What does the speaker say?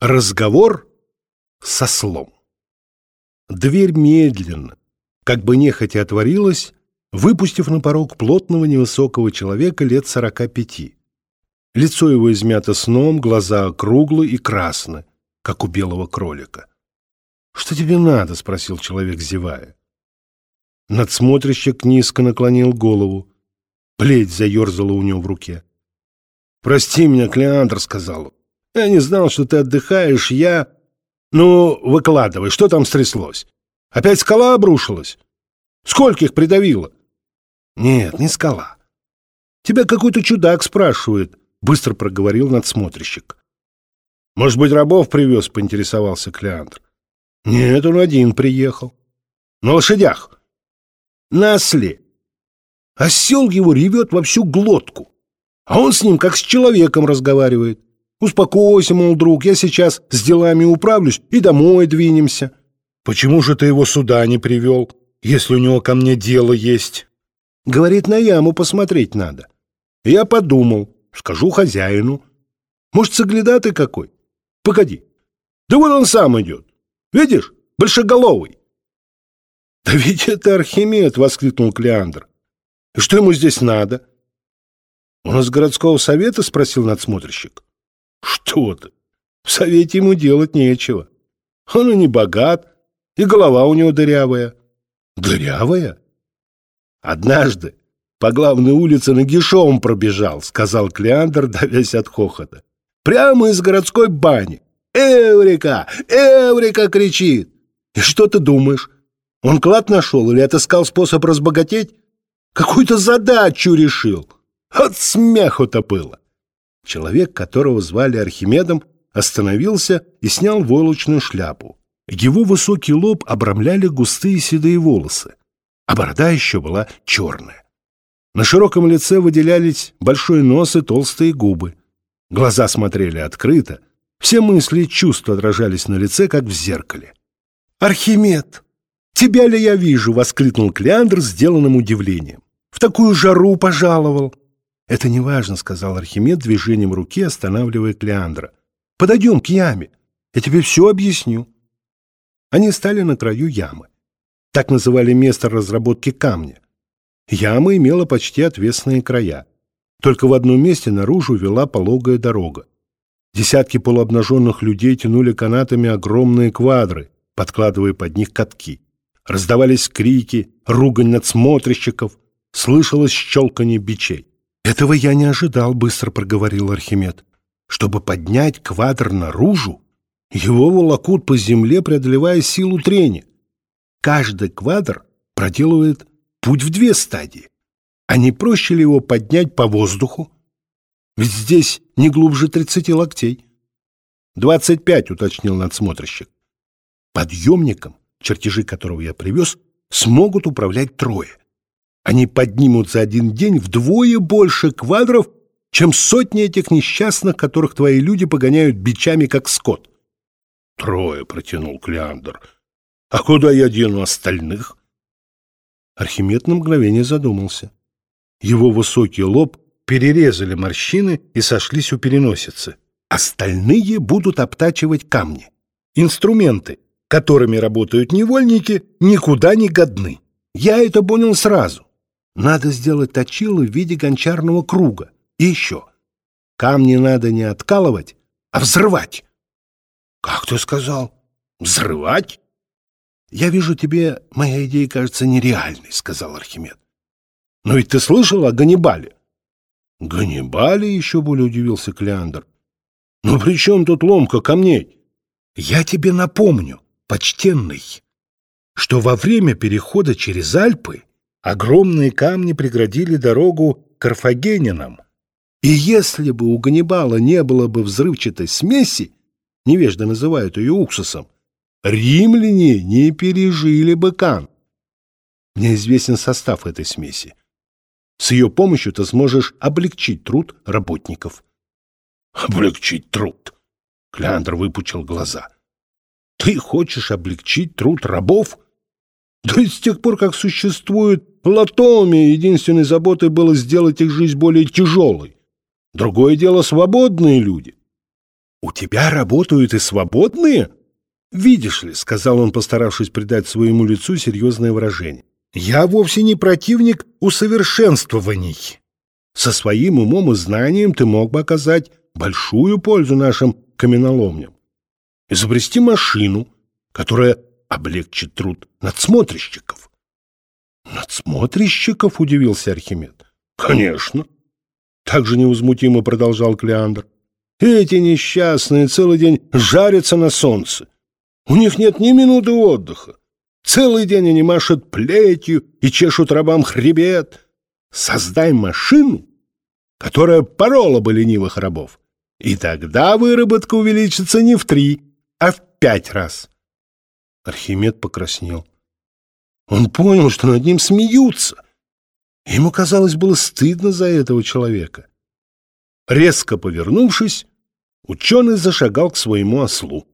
Разговор со слом. Дверь медленно, как бы нехотя отворилась, выпустив на порог плотного невысокого человека лет сорока пяти. Лицо его измято сном, глаза округлы и красны, как у белого кролика. «Что тебе надо?» — спросил человек, зевая. Надсмотрщик низко наклонил голову. Плеть заерзала у него в руке. «Прости меня, Клеандр», — сказал он. «Я не знал, что ты отдыхаешь, я...» «Ну, выкладывай, что там стряслось? Опять скала обрушилась? Скольких придавило?» «Нет, не скала. Тебя какой-то чудак спрашивает», — быстро проговорил надсмотрщик. «Может быть, рабов привез?» — поинтересовался Клеандр. «Нет, он один приехал. На лошадях. На осле. Осел его ревет во всю глотку, а он с ним как с человеком разговаривает. Успокойся, мол, друг, я сейчас с делами управлюсь и домой двинемся. Почему же ты его сюда не привел, если у него ко мне дело есть? Говорит, на яму посмотреть надо. Я подумал, скажу хозяину. Может, соглядатый какой? Погоди. Да вот он сам идет. Видишь, большеголовый. «Да ведь это Архимед!» — воскликнул Клеандр. «И что ему здесь надо?» «Он из городского совета?» — спросил надсмотрщик. «Что ты? В совете ему делать нечего. Он и не богат, и голова у него дырявая». «Дырявая?» «Однажды по главной улице нагишом пробежал», — сказал Клеандр, давясь от хохота. «Прямо из городской бани. Эврика! Эврика!» — кричит. «И что ты думаешь? Он клад нашел или отыскал способ разбогатеть? Какую-то задачу решил. От смеху-то было. Человек, которого звали Архимедом, остановился и снял войлочную шляпу. Его высокий лоб обрамляли густые седые волосы, а борода еще была черная. На широком лице выделялись большой нос и толстые губы. Глаза смотрели открыто, все мысли и чувства отражались на лице, как в зеркале. «Архимед!» «Тебя ли я вижу?» — воскликнул Клеандр сделанным удивлением. «В такую жару пожаловал!» «Это не важно», — сказал Архимед движением руки, останавливая Клеандра. «Подойдем к яме. Я тебе все объясню». Они стали на краю ямы. Так называли место разработки камня. Яма имела почти отвесные края. Только в одном месте наружу вела пологая дорога. Десятки полуобнаженных людей тянули канатами огромные квадры, подкладывая под них катки. Раздавались крики, ругань надсмотрщиков, слышалось щелканье бичей. «Этого я не ожидал», — быстро проговорил Архимед. «Чтобы поднять квадр наружу, его волокут по земле, преодолевая силу трения. Каждый квадр проделывает путь в две стадии. А не проще ли его поднять по воздуху? Ведь здесь не глубже тридцати локтей». «Двадцать пять», — уточнил надсмотрщик. Подъемником чертежи которого я привез, смогут управлять трое. Они поднимут за один день вдвое больше квадров, чем сотни этих несчастных, которых твои люди погоняют бичами, как скот. — Трое, — протянул Клеандр. — А куда я дену остальных? Архимед на мгновение задумался. Его высокий лоб перерезали морщины и сошлись у переносицы. Остальные будут обтачивать камни. Инструменты, которыми работают невольники, никуда не годны. Я это понял сразу. Надо сделать точилы в виде гончарного круга. И еще. Камни надо не откалывать, а взрывать. Как ты сказал? Взрывать? Я вижу, тебе моя идея кажется нереальной, сказал Архимед. Но ведь ты слышал о Ганнибале? Ганнибале еще более удивился Клеандр. Но при чем тут ломка камней? Я тебе напомню, почтенный, что во время перехода через Альпы огромные камни преградили дорогу карфагенинам. И если бы у Ганнибала не было бы взрывчатой смеси, невежды называют ее уксусом, римляне не пережили бы Кан. Мне известен состав этой смеси. С ее помощью ты сможешь облегчить труд работников. Облегчить труд? Клеандр выпучил глаза. Ты хочешь облегчить труд рабов? Да и с тех пор, как существует Платоми, единственной заботой было сделать их жизнь более тяжелой. Другое дело свободные люди. у тебя работают и свободные? Видишь ли, сказал он, постаравшись придать своему лицу серьезное выражение. Я вовсе не противник усовершенствований. Со своим умом и знанием ты мог бы оказать большую пользу нашим каменоломням. Изобрести машину, которая облегчит труд надсмотрщиков. Надсмотрщиков, удивился Архимед. Конечно. Так же невозмутимо продолжал Клеандр. Эти несчастные целый день жарятся на солнце. У них нет ни минуты отдыха. Целый день они машут плетью и чешут рабам хребет. Создай машину, которая порола бы ленивых рабов. И тогда выработка увеличится не в три, а в пять раз. Архимед покраснел. Он понял, что над ним смеются. Ему, казалось, было стыдно за этого человека. Резко повернувшись, ученый зашагал к своему ослу.